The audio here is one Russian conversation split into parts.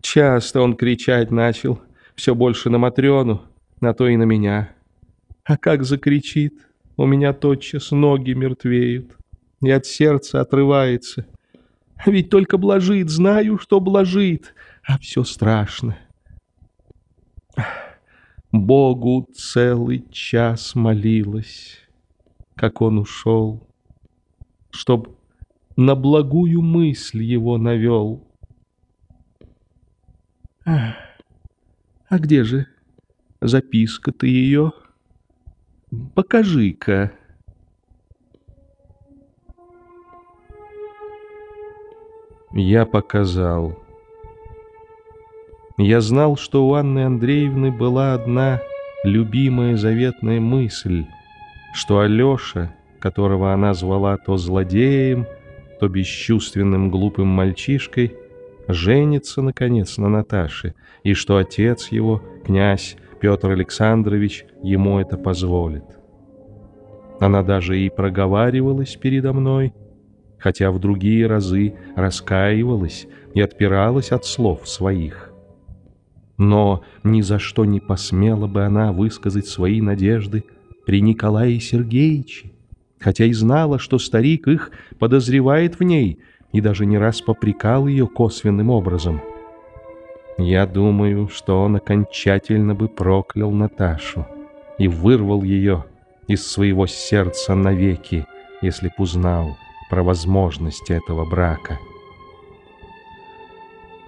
Часто он кричать начал, все больше на Матрёну, на то и на меня. А как закричит, у меня тотчас ноги мертвеют, и от сердца отрывается. Ведь только блажит, знаю, что блажит, а все страшно. Богу целый час молилась, как он ушел, чтоб на благую мысль его навел. А где же записка-то ее? Покажи-ка. Я показал. Я знал, что у Анны Андреевны была одна любимая заветная мысль, что Алеша, которого она звала то злодеем, то бесчувственным глупым мальчишкой, женится, наконец, на Наташе, и что отец его, князь Петр Александрович, ему это позволит. Она даже и проговаривалась передо мной, хотя в другие разы раскаивалась и отпиралась от слов своих. Но ни за что не посмела бы она высказать свои надежды при Николае Сергеевиче, хотя и знала, что старик их подозревает в ней и даже не раз попрекал ее косвенным образом. Я думаю, что он окончательно бы проклял Наташу и вырвал ее из своего сердца навеки, если б узнал про возможность этого брака.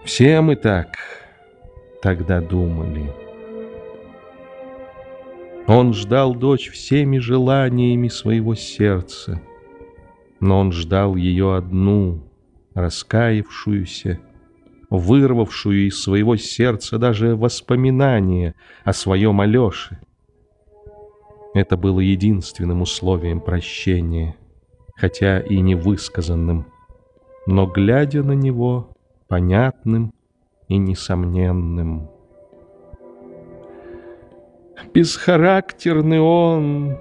Все мы так тогда думали. Он ждал дочь всеми желаниями своего сердца, но он ждал ее одну, раскаявшуюся, вырвавшую из своего сердца даже воспоминание о своем Алёше. Это было единственным условием прощения, хотя и невысказанным, но, глядя на него, понятным и несомненным. Бесхарактерный он,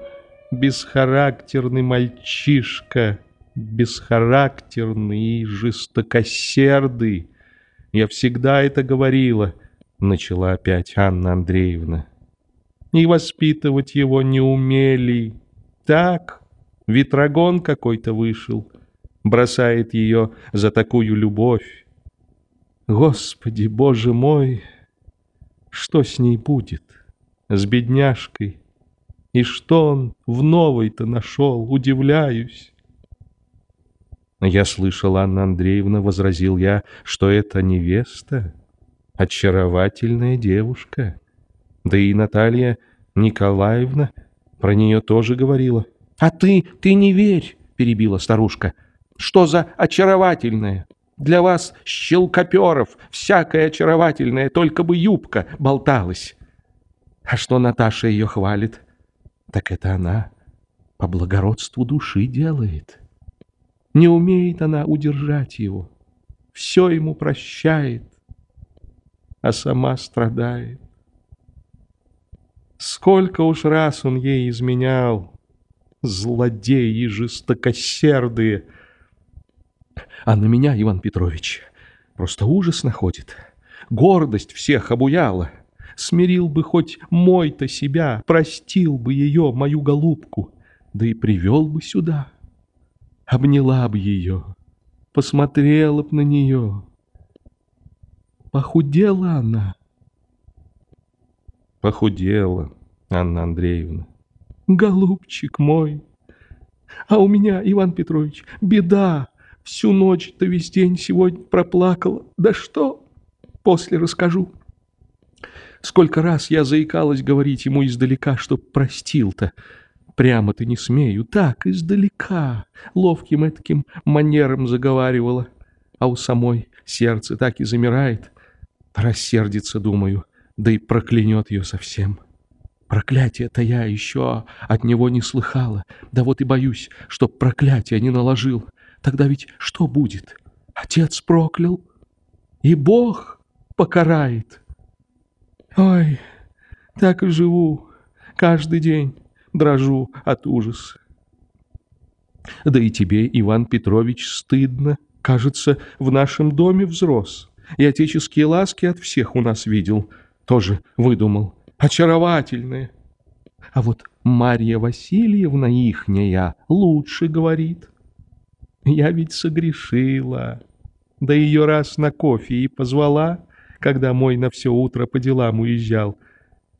бесхарактерный мальчишка, бесхарактерный и жестокосердый. Я всегда это говорила, начала опять Анна Андреевна. И воспитывать его не умели. Так, ветрогон какой-то вышел, бросает ее за такую любовь. Господи, Боже мой, что с ней будет, с бедняжкой? И что он в новой-то нашел, удивляюсь. Я слышал, Анна Андреевна, возразил я, что это невеста, очаровательная девушка. Да и Наталья Николаевна про нее тоже говорила. — А ты, ты не верь, — перебила старушка. — Что за очаровательная? Для вас, щелкоперов, всякое очаровательное, только бы юбка болталась. А что Наташа ее хвалит, так это она по благородству души делает. Не умеет она удержать его, все ему прощает, а сама страдает. Сколько уж раз он ей изменял, злодеи жестокосердые — а на меня, Иван Петрович, просто ужас находит. Гордость всех обуяла. Смирил бы хоть мой-то себя, простил бы ее, мою голубку, да и привел бы сюда. Обняла бы ее, посмотрела б на нее. Похудела она. Похудела, Анна Андреевна. Голубчик мой. А у меня, Иван Петрович, беда. Всю ночь да весь день сегодня проплакала. Да что? После расскажу. Сколько раз я заикалась говорить ему издалека, чтоб простил-то. Прямо-то не смею. Так, издалека. Ловким этаким манером заговаривала. А у самой сердце так и замирает. Рассердится, думаю, да и проклянет ее совсем. Проклятие-то я еще от него не слыхала. Да вот и боюсь, чтоб проклятие не наложил. Тогда ведь что будет? Отец проклял, и Бог покарает. Ой, так и живу, каждый день дрожу от ужаса. Да и тебе, Иван Петрович, стыдно. Кажется, в нашем доме взрос. и отеческие ласки от всех у нас видел. Тоже выдумал. Очаровательные. А вот Марья Васильевна ихняя лучше говорит. Я ведь согрешила. Да ее раз на кофе и позвала, когда мой на все утро по делам уезжал.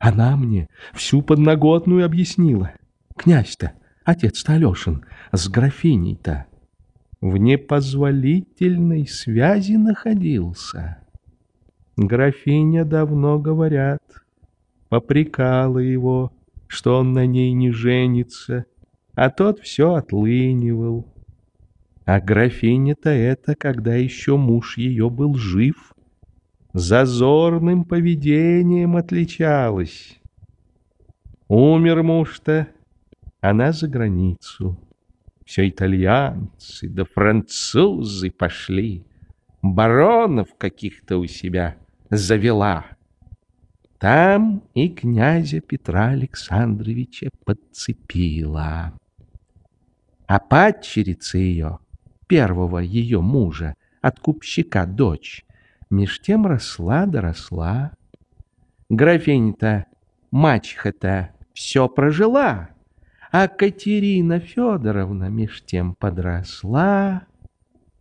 Она мне всю подноготную объяснила. Князь-то, отец-то Алешин, с графиней-то в непозволительной связи находился. Графиня давно, говорят, попрекала его, что он на ней не женится, а тот все отлынивал. А графиня-то это, когда еще муж ее был жив, зазорным поведением отличалась. Умер муж-то, она за границу. Все итальянцы да французы пошли, баронов каких-то у себя завела. Там и князя Петра Александровича подцепила. А падчерица ее, первого ее мужа, от купщика дочь, меж тем росла доросла. Графиня-то, мачеха-то, все прожила, а Катерина Федоровна меж тем подросла,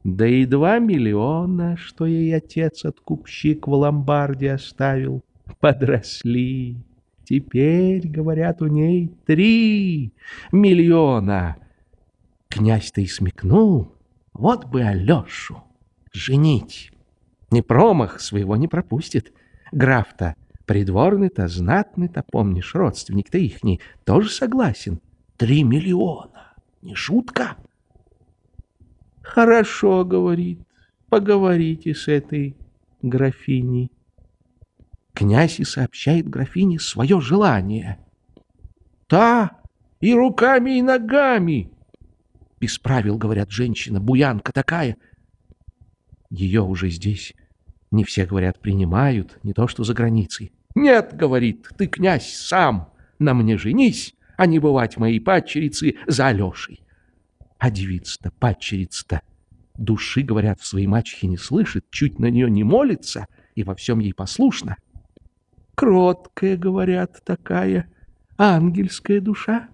да и два миллиона, что ей отец-откупщик в ломбарде оставил, подросли. Теперь, говорят, у ней три миллиона. Князь-то и смекнул, вот бы Алешу женить. Не промах своего не пропустит. Граф-то придворный-то, знатный-то, помнишь, родственник-то ихний, тоже согласен. Три миллиона. Не шутка. Хорошо, говорит, поговорите с этой графиней. Князь и сообщает графине свое желание. Та и руками, и ногами. Без правил, говорят, женщина, буянка такая. Ее уже здесь не все, говорят, принимают, не то что за границей. Нет, говорит, ты, князь, сам на мне женись, а не бывать моей падчерицы за Алешей. А девица-то, падчерица-то, души, говорят, в своей мачехе не слышит, чуть на нее не молится и во всем ей послушна. Кроткая, говорят, такая, ангельская душа.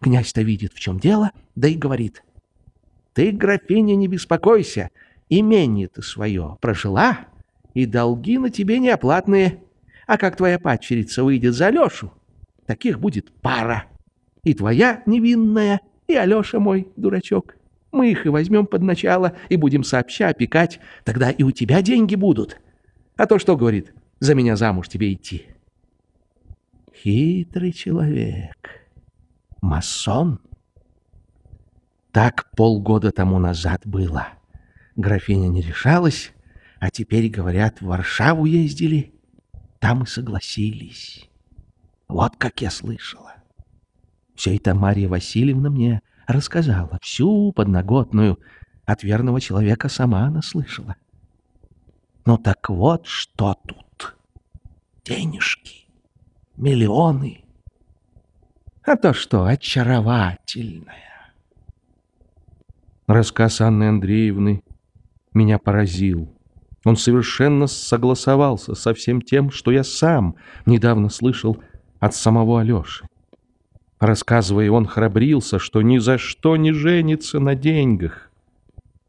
Князь-то видит, в чем дело, да и говорит. Ты, графиня, не беспокойся, имение ты свое прожила, и долги на тебе неоплатные. А как твоя падчерица выйдет за Алешу, Таких будет пара. И твоя невинная, и Алеша мой, дурачок. Мы их и возьмем под начало, и будем сообща опекать. Тогда и у тебя деньги будут. А то что, говорит, за меня замуж тебе идти? Хитрый человек. Масон. Так полгода тому назад было. Графиня не решалась, а теперь, говорят, в Варшаву ездили. Там и согласились. Вот как я слышала. Все это Марья Васильевна мне рассказала, всю подноготную. От верного человека сама она слышала. Ну так вот, что тут? Денежки, миллионы. А то что, очаровательная. Рассказ Анны Андреевны меня поразил. Он совершенно согласовался со всем тем, что я сам недавно слышал от самого Алеши. Рассказывая, он храбрился, что ни за что не женится на деньгах.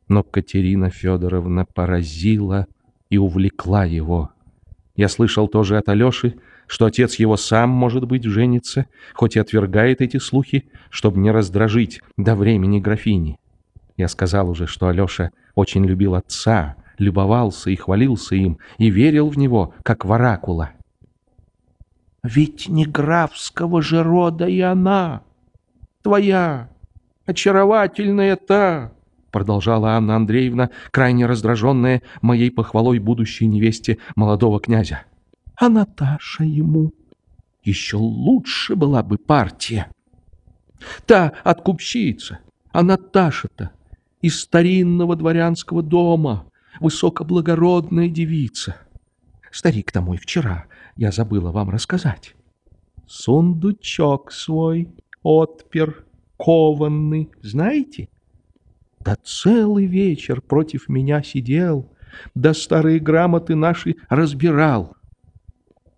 Но Катерина Федоровна поразила и увлекла его. Я слышал тоже от Алеши, что отец его сам, может быть, женится, хоть и отвергает эти слухи, чтобы не раздражить до времени графини. Я сказал уже, что Алеша очень любил отца, любовался и хвалился им, и верил в него, как в оракула. Ведь не графского же рода и она, твоя, очаровательная та, продолжала Анна Андреевна, крайне раздраженная моей похвалой будущей невесте молодого князя. А Наташа ему еще лучше была бы партия. Та откупщица, а Наташа-то из старинного дворянского дома, высокоблагородная девица. Старик-то мой вчера я забыла вам рассказать. Сундучок свой отпер, кованный, знаете? Да целый вечер против меня сидел, да старые грамоты наши разбирал.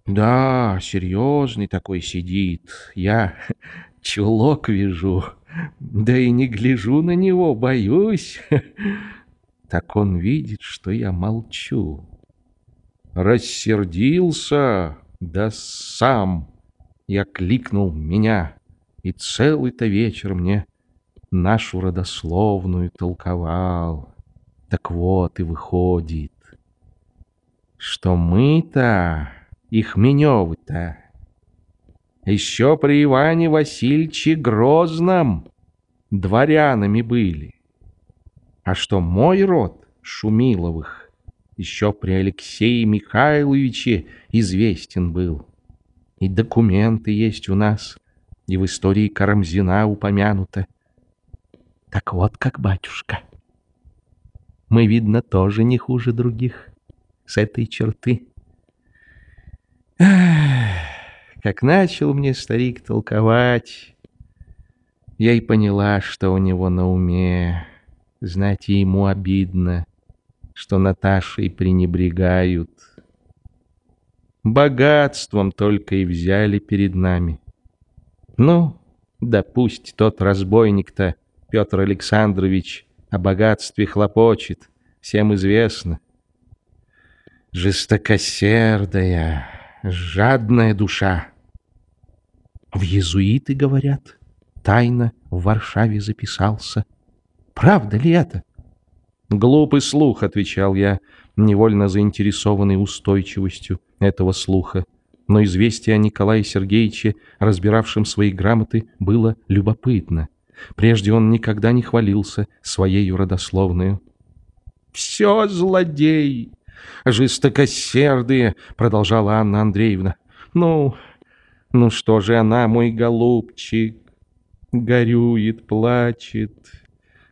Да, серьезный такой сидит. Я чулок вижу, да и не гляжу на него, боюсь. Так он видит, что я молчу. Рассердился, да сам я кликнул меня, и целый-то вечер мне нашу родословную толковал. Так вот и выходит, что мы-то, их Меневы-то, еще при Иване Васильевиче Грозном дворянами были. А что мой род Шумиловых еще при Алексее Михайловиче известен был. И документы есть у нас, и в истории Карамзина упомянуто. Так вот как батюшка. Мы, видно, тоже не хуже других с этой черты. как начал мне старик толковать, я и поняла, что у него на уме. Знать ему обидно, что Наташей пренебрегают. Богатством только и взяли перед нами. Ну, да пусть тот разбойник-то, Петр Александрович, о богатстве хлопочет, всем известно. Жестокосердая, жадная душа. В иезуиты, говорят, тайно в Варшаве записался. Правда ли это? Глупый слух, отвечал я, невольно заинтересованный устойчивостью этого слуха. Но известие о Николае Сергеевиче, разбиравшем свои грамоты, было любопытно. Прежде он никогда не хвалился своей родословную. «Все злодей! Жестокосердые!» — продолжала Анна Андреевна. «Ну, ну что же она, мой голубчик, горюет, плачет.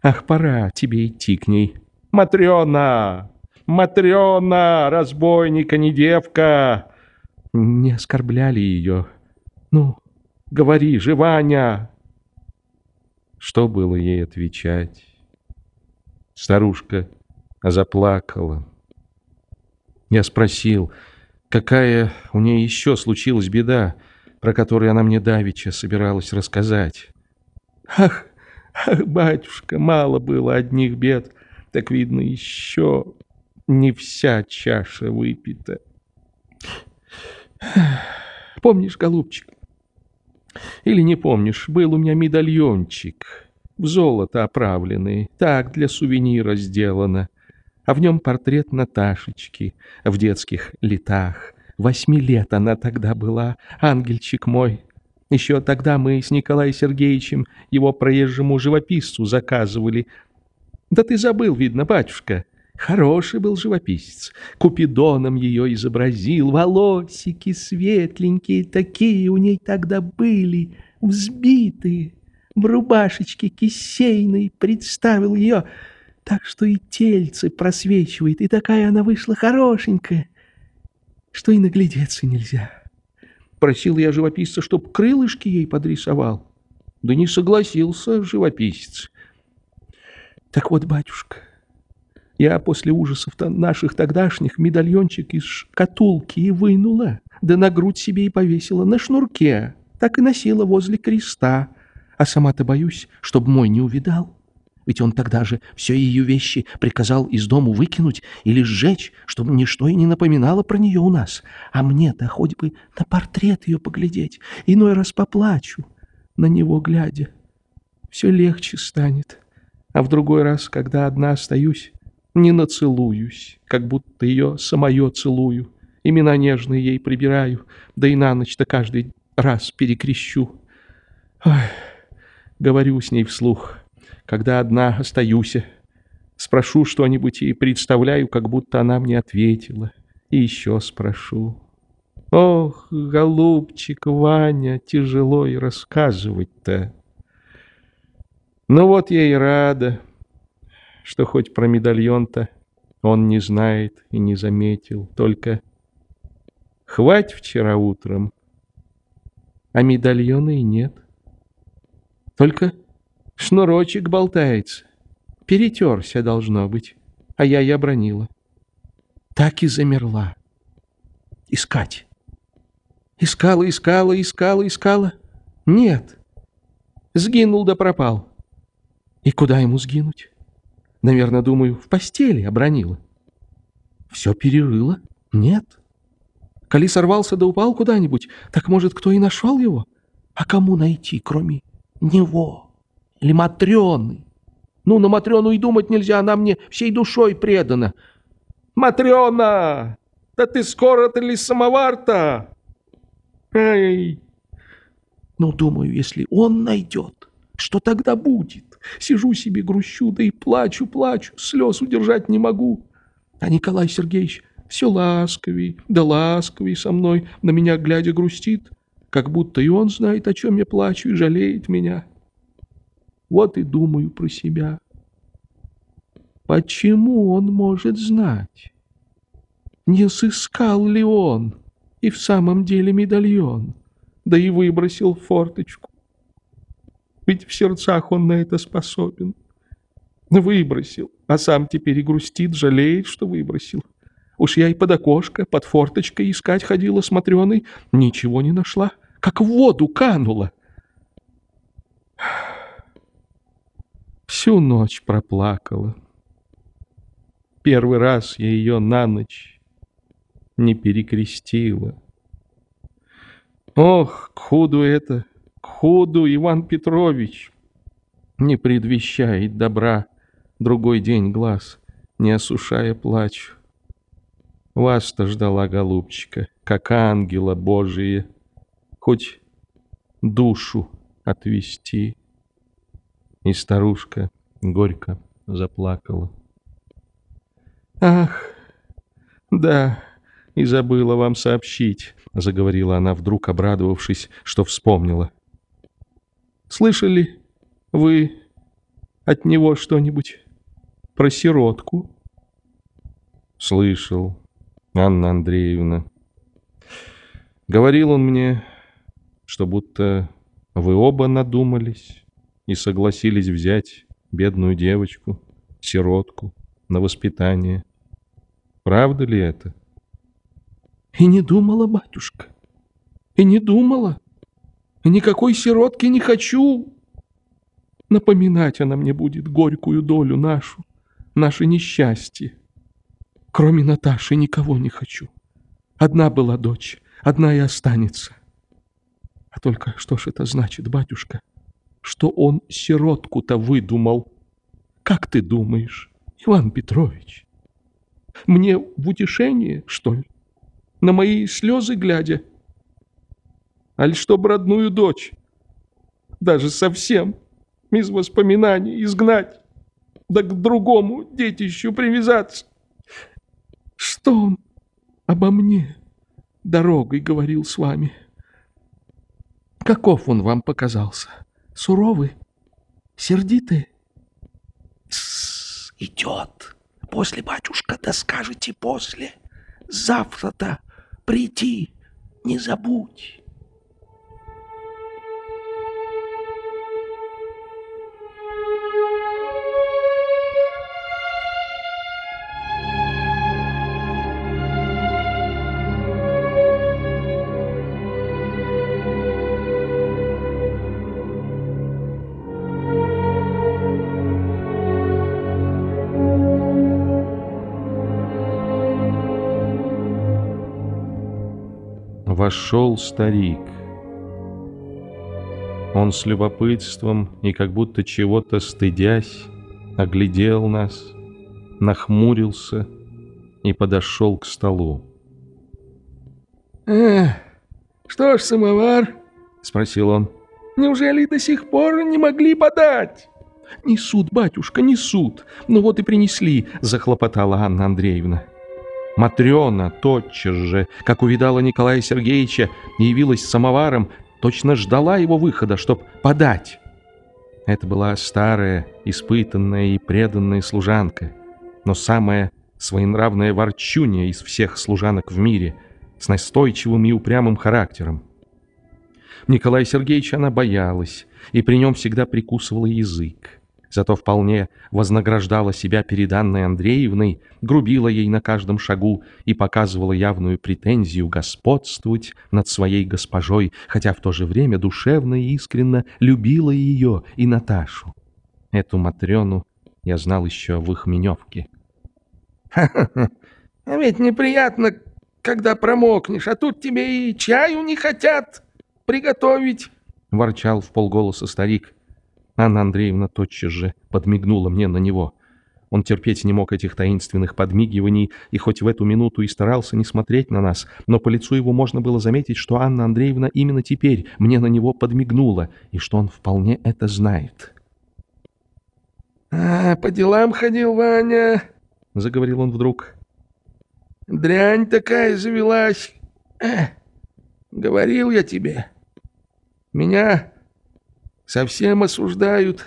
Ах, пора тебе идти к ней. Матрена! Матрена! Разбойника, не девка!» Не оскорбляли ее. «Ну, говори же, Ваня!» Что было ей отвечать? Старушка заплакала. Я спросил, какая у нее еще случилась беда, про которую она мне давеча собиралась рассказать. Ах, батюшка, мало было одних бед, так видно еще не вся чаша выпита. Помнишь, голубчик, или не помнишь, был у меня медальончик, в золото оправленный, так для сувенира сделано, а в нем портрет Наташечки в детских летах. Восьми лет она тогда была, ангельчик мой. Еще тогда мы с Николаем Сергеевичем его проезжему живописцу заказывали. Да ты забыл, видно, батюшка. Хороший был живописец. Купидоном ее изобразил. Волосики светленькие такие у ней тогда были, взбитые. В рубашечке кисейной представил ее, так что и тельце просвечивает, и такая она вышла хорошенькая, что и наглядеться нельзя. Просил я живописца, чтоб крылышки ей подрисовал. Да не согласился живописец. Так вот, батюшка, я после ужасов наших тогдашних медальончик из шкатулки и вынула, да на грудь себе и повесила на шнурке, так и носила возле креста. А сама-то боюсь, чтоб мой не увидал. Ведь он тогда же все ее вещи приказал из дому выкинуть или сжечь, чтобы ничто и не напоминало про нее у нас. А мне-то хоть бы на портрет ее поглядеть, иной раз поплачу, на него глядя. Все легче станет. А в другой раз, когда одна остаюсь, не нацелуюсь, как будто ее самое целую. Имена нежные ей прибираю, да и на ночь-то каждый раз перекрещу. Ой, говорю с ней вслух, когда одна остаюсь, спрошу что-нибудь и представляю, как будто она мне ответила, и еще спрошу. Ох, голубчик Ваня, тяжело и рассказывать-то. Ну вот я и рада, что хоть про медальон-то он не знает и не заметил, только хвать вчера утром, а медальона и нет. Только шнурочек болтается, перетерся должно быть, а я и обронила. так и замерла. Искать. Искала, искала, искала, искала. Нет. Сгинул да пропал. И куда ему сгинуть? Наверное, думаю, в постели обронила. Все перерыла? Нет. Коли сорвался да упал куда-нибудь, так, может, кто и нашел его? А кому найти, кроме него? Или Матрёны? Ну, на Матрёну и думать нельзя, она мне всей душой предана. Матрёна! Да ты скоро-то ли самовар-то? Эй! Ну, думаю, если он найдет, что тогда будет? Сижу себе, грущу, да и плачу, плачу, слез удержать не могу. А Николай Сергеевич все ласковей, да ласковей со мной, на меня глядя грустит, как будто и он знает, о чем я плачу, и жалеет меня. Вот и думаю про себя. Почему он может знать? Не сыскал ли он и в самом деле медальон, да и выбросил форточку? Ведь в сердцах он на это способен. Выбросил, а сам теперь и грустит, жалеет, что выбросил. Уж я и под окошко, под форточкой искать ходила смотреной, ничего не нашла, как в воду канула. Всю ночь проплакала. Первый раз я ее на ночь не перекрестила. Ох, к худу это, к худу, Иван Петрович! Не предвещает добра другой день глаз, не осушая плачу. Вас-то ждала, голубчика, как ангела Божия, хоть душу отвести. И старушка горько заплакала. «Ах, да, и забыла вам сообщить», — заговорила она вдруг, обрадовавшись, что вспомнила. «Слышали вы от него что-нибудь про сиротку?» «Слышал», Анна Андреевна. Говорил он мне, что будто вы оба надумались и согласились взять бедную девочку, сиротку, на воспитание. Правда ли это? И не думала, батюшка, и не думала. Никакой сиротки не хочу. Напоминать она мне будет горькую долю нашу, наше несчастье. Кроме Наташи никого не хочу. Одна была дочь, одна и останется. А только что ж это значит, батюшка? Что он сиротку-то выдумал. Как ты думаешь, Иван Петрович? Мне в утешение, что ли? На мои слезы глядя? Аль чтоб родную дочь? Даже совсем из воспоминаний изгнать, да к другому детищу привязаться. Что он обо мне дорогой говорил с вами? Каков он вам показался? Суровый? Сердитый? идет. После, батюшка, да скажете после. Завтра-то прийти не забудь. Вошел старик. Он с любопытством и как будто чего-то стыдясь оглядел нас, нахмурился и подошел к столу. «Эх, что ж, самовар?» — спросил он. «Неужели до сих пор не могли подать?» «Несут, батюшка, несут. Ну вот и принесли», — захлопотала Анна Андреевна. Матрена тотчас же, как увидала Николая Сергеевича явилась самоваром, точно ждала его выхода, чтоб подать. Это была старая, испытанная и преданная служанка, но самая своенравная ворчунья из всех служанок в мире, с настойчивым и упрямым характером. Николая Сергеевича она боялась, и при нем всегда прикусывала язык. Зато вполне вознаграждала себя перед Анной Андреевной, грубила ей на каждом шагу и показывала явную претензию господствовать над своей госпожой, хотя в то же время душевно и искренно любила ее и Наташу. Эту Матрёну я знал еще в их меневке. «Ха-ха-ха! Ведь неприятно, когда промокнешь, а тут тебе и чаю не хотят приготовить!» — ворчал в полголоса старик. Анна Андреевна тотчас же подмигнула мне на него. Он терпеть не мог этих таинственных подмигиваний, и хоть в эту минуту и старался не смотреть на нас, но по лицу его можно было заметить, что Анна Андреевна именно теперь мне на него подмигнула, и что он вполне это знает. «А, по делам ходил Ваня», — заговорил он вдруг. «Дрянь такая завелась. Э, говорил я тебе. Меня совсем осуждают.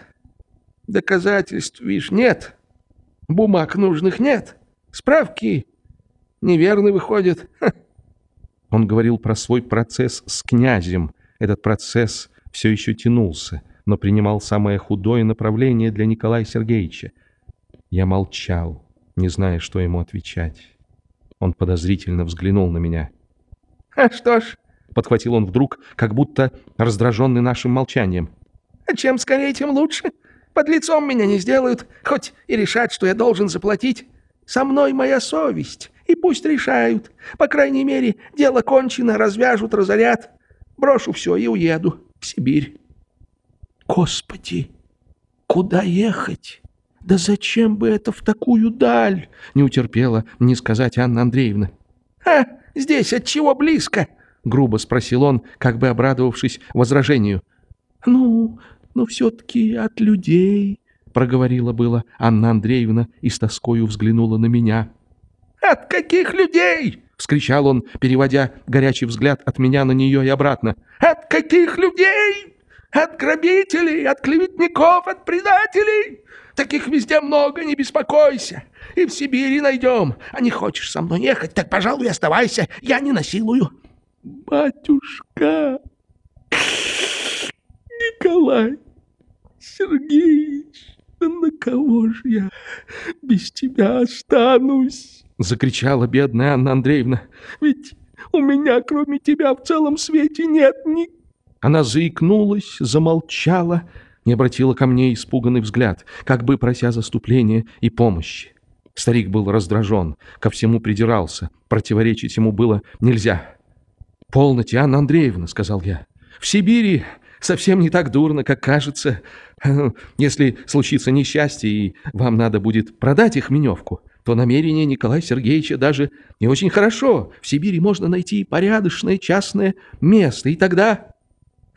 Доказательств, видишь, нет. Бумаг нужных нет. Справки неверны выходят. Ха. Он говорил про свой процесс с князем. Этот процесс все еще тянулся, но принимал самое худое направление для Николая Сергеевича. Я молчал, не зная, что ему отвечать. Он подозрительно взглянул на меня. «А что ж», — подхватил он вдруг, как будто раздраженный нашим молчанием. «А чем скорее, тем лучше. Под лицом меня не сделают, хоть и решат, что я должен заплатить. Со мной моя совесть, и пусть решают. По крайней мере, дело кончено, развяжут, разорят. Брошу все и уеду в Сибирь». «Господи, куда ехать?» «Да зачем бы это в такую даль?» — не утерпела не сказать Анна Андреевна. «А, здесь от чего близко?» — грубо спросил он, как бы обрадовавшись возражению. «Ну, но все-таки от людей», — проговорила было Анна Андреевна и с тоскою взглянула на меня. «От каких людей?» — вскричал он, переводя горячий взгляд от меня на нее и обратно. «От каких людей? От грабителей, от клеветников, от предателей? Таких везде много, не беспокойся. И в Сибири найдем. А не хочешь со мной ехать, так, пожалуй, оставайся. Я не насилую. Батюшка Николай Сергеевич, да на кого же я без тебя останусь? Закричала бедная Анна Андреевна. Ведь у меня, кроме тебя, в целом свете нет ни... Она заикнулась, замолчала, не обратила ко мне испуганный взгляд, как бы прося заступления и помощи. Старик был раздражен, ко всему придирался, противоречить ему было нельзя. «Полноте, Анна Андреевна», — сказал я. «В Сибири совсем не так дурно, как кажется. Если случится несчастье, и вам надо будет продать их меневку, то намерение Николая Сергеевича даже не очень хорошо. В Сибири можно найти порядочное частное место, и тогда...»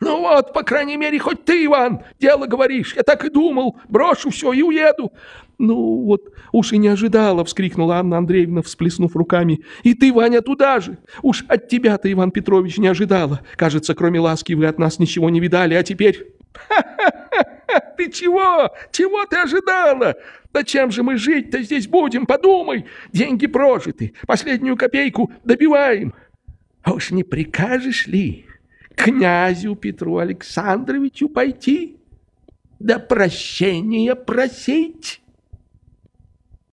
«Ну вот, по крайней мере, хоть ты, Иван, дело говоришь. Я так и думал. Брошу все и уеду». «Ну вот, уж и не ожидала!» — вскрикнула Анна Андреевна, всплеснув руками. «И ты, Ваня, туда же! Уж от тебя-то, Иван Петрович, не ожидала. Кажется, кроме ласки вы от нас ничего не видали, а теперь...» «Ха-ха-ха! Ты чего? Чего ты ожидала? Да чем же мы жить-то здесь будем? Подумай! Деньги прожиты, последнюю копейку добиваем. А уж не прикажешь ли...» князю Петру Александровичу пойти, да прощения просить.